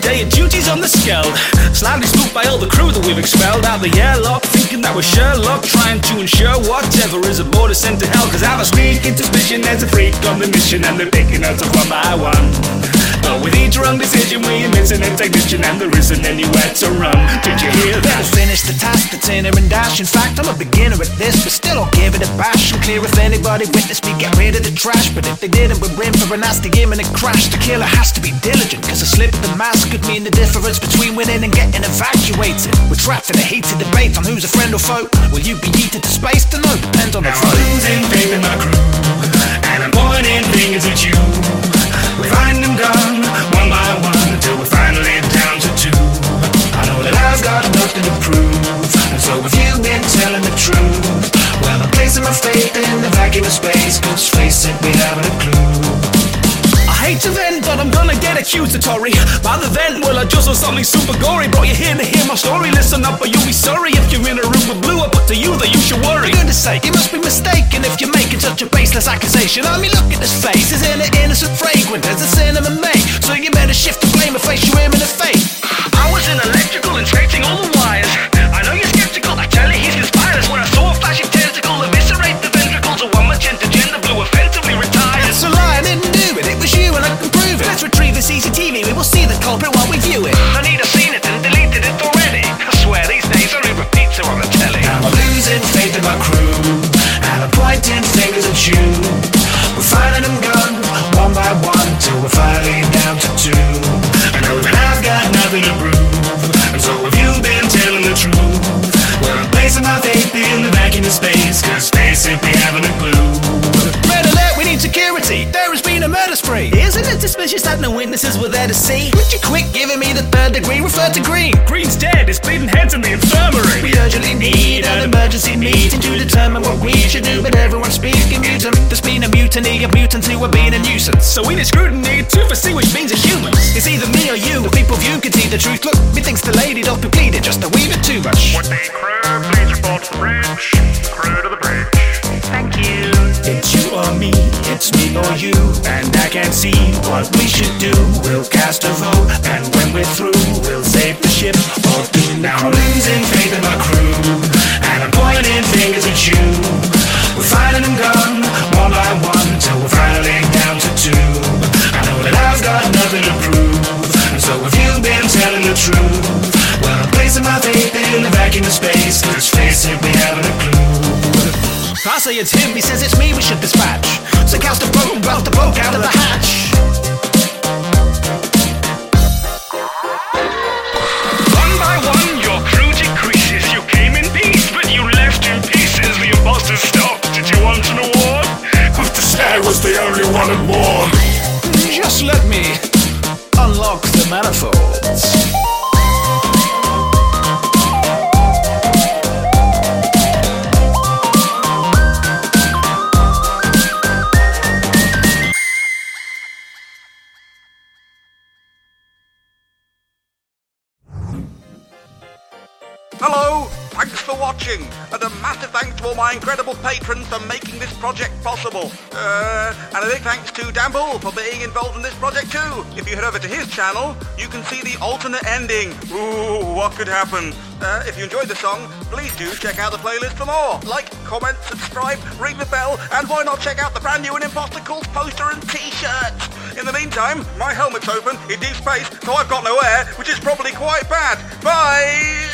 day of duties on the scale. Slightly spooked by all the crew that we've expelled out the airlock, thinking that we're Sherlock, trying to ensure whatever is aboard is sent to hell. Cause I've a sneaking suspicion there's a freak on the mission and they're picking us up one by one. But with each wrong decision, we're missing a technician and there isn't anywhere to run. Did you hear that? Better finish the task that's in her and dash. In fact, I'm a beginner at this, but still I'll give it a bash. And clear if anybody witnessed me get rid of the trash. But if they didn't, we're in for a nasty game and imminent crash. The killer has to be diligent, cause a slip of the mask could mean the difference between winning and getting evacuated. We're trapped in a heated debate on who's a friend or foe. Will you be yeeted to space? To know, depends on the I'm vote. Nothing to prove, and so if you've been telling the truth, well, I'm placing my faith in the vacuum of space, cause face it, we haven't a clue. I hate to vent, but I'm gonna get accusatory. By the vent, well, I just saw something super gory. Brought you here to hear my story. Listen up, or you'll be sorry if you're in a room with blue. I put to you that you should worry. For goodness sake, you must be mistaken if you're making such a baseless accusation. I mean, look at this face, isn't it innocent, fragrant as a cinnamon may? So you better shift the blame and face your imminent face I was in electrical inspecting all the will see the culprit while we view it. I need have seen it and deleted it already. I swear these days I read pizza on the telly. I'm losing faith in my crew, and I'm pointing fingers at you. We're finding them gone, one by one, till we're finally down to two. I know that I've got nothing to prove, and so have you been telling the truth? Well, I'm placing my faith in the vacuum of space, cause space simply haven't a clue. Security, there has been a murder spree. Isn't it suspicious that no witnesses were there to see? Would you quit giving me the third degree, refer to green? Green's dead, his bleeding head's in the infirmary. We urgently need an emergency meeting to determine what we should do, but everyone's speaking mutant. There's been a mutiny of mutants who are being a nuisance. So we need scrutiny to foresee which means are humans. It's either me or you, the people view can see the truth. Look, methinks the lady doth be pleaded just a wee bit too much. Would the crew please report to the bridge? Crew to the bridge. Or you, and I can see what we should do. We'll cast a vote, and when we're through, we'll save the ship or crew. Now I'm losing faith in my crew, and I'm pointing fingers at you. We're finding them gone, one by one, till we're finally down to two. I know that I've got nothing to prove, and so if you've been telling the truth? Well, I'm placing my faith in the vacuum of space, Let's face it, we haven't a clue. I say it's him, he says it's me we should dispatch. So Just let me unlock the manifolds. Hello, for watching, and a massive thanks to all my incredible patrons for making this project possible. Uh, and a big thanks to Dan Bull for being involved in this project too. If you head over to his channel, you can see the alternate ending. Ooh, what could happen? Uh, if you enjoyed the song, please do check out the playlist for more. Like, comment, subscribe, ring the bell, and why not check out the brand new and Imposter Calls poster and t-shirts? In the meantime, my helmet's open in deep space, so I've got no air, which is probably quite bad. Bye!